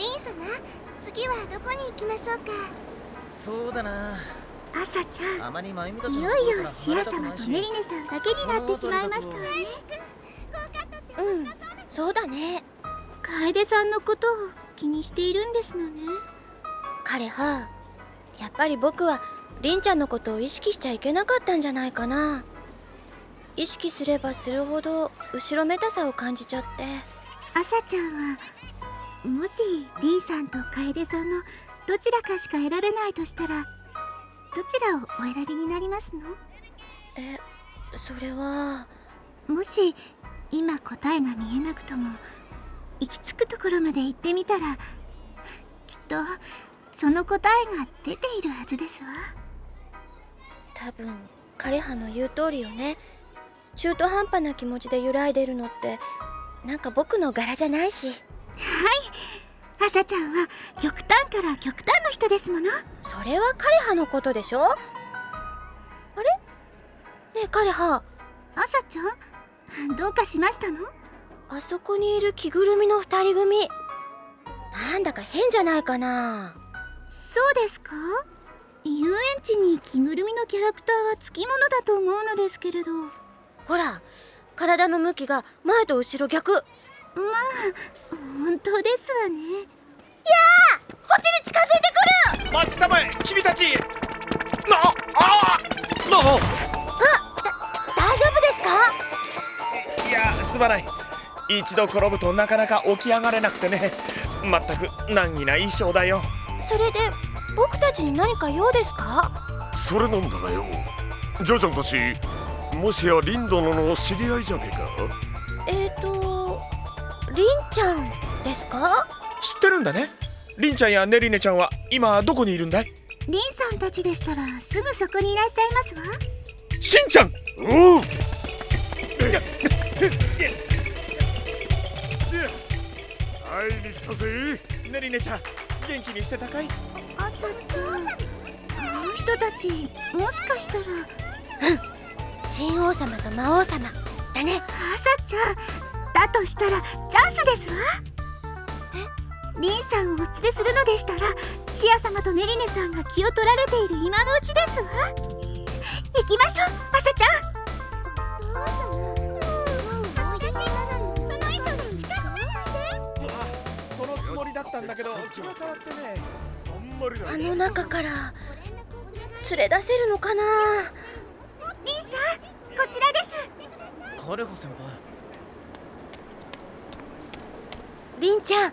リン様次はどこに行きましょうか？そうだな。朝ちゃんいよいよとシア様とネリネさんだけになってしまいましたわね。うんそうだね。楓さんのことを気にしているんですのね。彼はやっぱり僕はりんちゃんのことを意識しちゃいけなかったんじゃないかな。意識すればするほど後ろめたさを感じちゃって。朝ちゃんはもしリーさんと楓さんのどちらかしか選べないとしたらどちらをお選びになりますの？えそれは。もし今答えが見えなくとも行き着くところまで行ってみたらきっとその答えが出ているはずですわ。多分枯葉の言う通りよね。中途半端な気持ちで揺らいでるのってなんか僕の柄じゃないし朝ちゃんは極端から極端の人ですもの。それは枯葉のことでしょ？あれ？ねえ枯葉朝ちゃんどうかしましたの？あそこにいる着ぐるみの二人組。なんだか変じゃないかな。そうですか？遊園地に着ぐるみのキャラクターはつきものだと思うのですけれど。まほら体の向きが前と後ろ逆。こあ本当ですわね。っちに近づいてくる。待ちたまえ君たち。なあな大丈夫ですか？いやすまない。一度転ぶとなかなか起き上がれなくてね。まったく難儀な衣装だよ。それで僕たちに何か用ですか？それなんだがよ。ジョジョンたちもしやリンドノの知り合いじゃねえか？えっ、ー、とりんちゃんですか？知ってるんだね。りんちゃんやねりねちゃんは今どこにいるんだい？リンさんたちでしたらすぐそこにいらっしゃいますわ。しんちゃん。おう会いに来たぜねりねちゃん元気にしてたかい朝ちゃんあの人たちもしかしたら新王様と魔王様だね朝ちゃんだとしたらチャンスですわえリンさんをお連れするのでしたらシア様とネリネさんが気を取られている今のうちです。わ行きましょう。朝ちゃんだったん。だけど気が変わってねあの中から連れ出せるのかなリンさんこちらです枯葉先輩。りんちゃん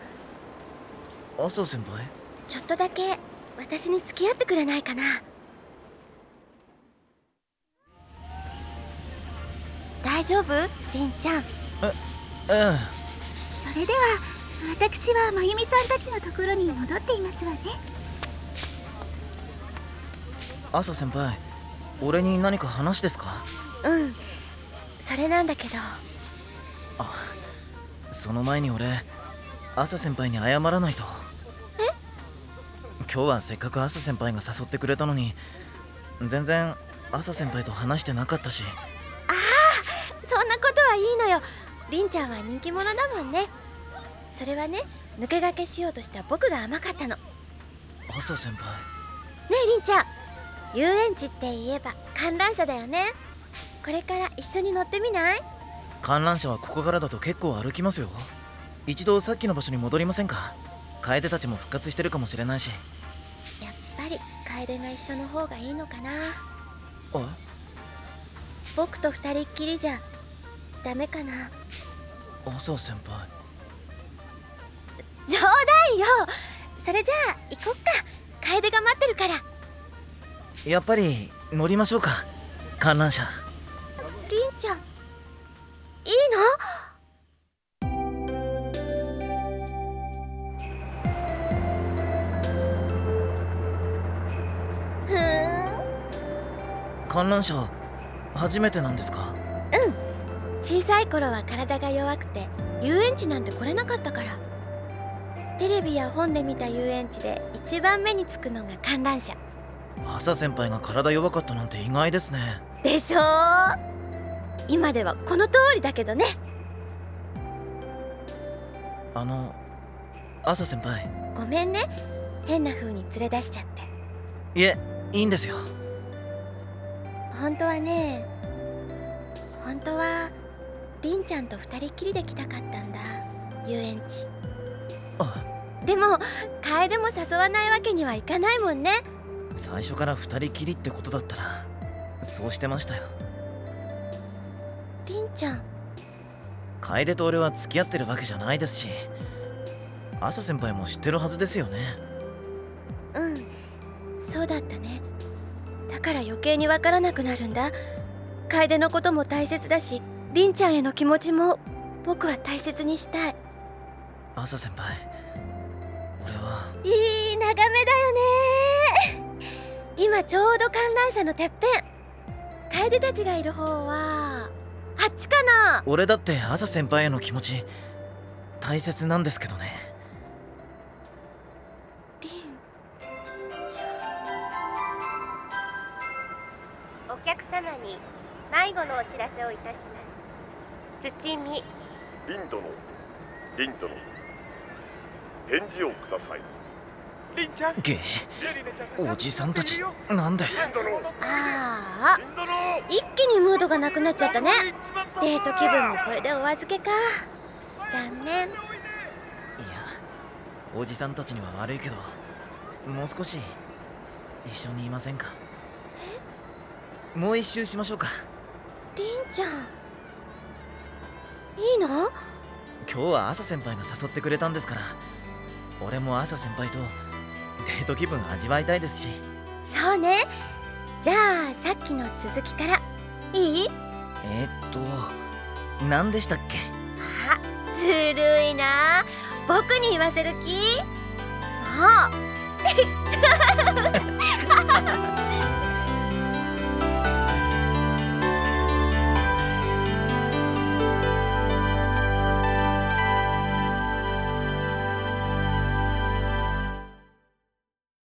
朝先輩？ちょっとだけ私に付き合ってくれないかな？大丈夫？りんちゃん。ええそれでは私はまゆみさんたちのところに戻っていますわね。朝先輩俺に何か話ですか？うん。それなんだけど。あその前に俺朝先輩に謝らないと。え今日はせっかく朝先輩が誘ってくれたのに全然朝先輩と話してなかったし。そんなことはいいのよ。りんちゃんは人気者だもんね。それはね抜け駆けしようとした僕が甘かったの。ね朝先輩？えりんちゃん。遊園地って言えば観覧車だよね。これから一緒に乗ってみない？観覧車はここからだと結構歩きますよ。一度さっきの場所に戻りませんか？楓たちも復活してるかもしれないし楓が一緒の方がいいのかな？あ僕と二人っきりじゃダメかな？朝先輩。冗談よ！それじゃあ行こっか。楓が待ってるから。やっぱり乗りましょうか。観覧車観覧車初めてなんですか？小さい頃は体が弱くて遊園地なんて来れなかったから。テレビや本で見た遊園地で一番目につくのが観覧車。朝先輩が体弱かったなんて意外ですね。でしょ？今ではこの通りだけどね。あの朝先輩。ごめんね。変な風に連れ出しちゃって。いえいいんですよ本当はね本当はりんちゃんと二人っきりで来たかったんだ。遊園地。あ。でも楓も誘わないわけにはいかないもんね。最初から二人きりってことだったらそうしてましたよ。りんちゃん。楓と俺は付き合ってるわけじゃないですし朝先輩も知ってるはずですよね。うん。そうだったね。だから余計にわからなくなるんだ。楓のことも大切だしりんちゃんへの気持ちも僕は大切にしたい。朝先輩俺は。いい眺めだよね。今ちょうど観覧車のてっぺん。楓たちがいる方はあっちかな。俺だって朝先輩への気持ち大切なんですけどね土見リン殿リン殿返事をください。リンちゃん。ゲリリネちゃんがおじさんたちなんで？ああ。一気にムードがなくなっちゃったね。デート気分もこれでお預けか。残念。いやおじさんたちには悪いけどもう少し一緒にいませんか？もう一周しましょうか。りんちゃんいいの？今日は朝先輩が誘ってくれたんですから。俺も朝先輩とデート気分味わいたいですし。そうね。じゃあさっきの続きからいい？えー、っと何でしたっけ？あずるいな。僕に言わせる気？もう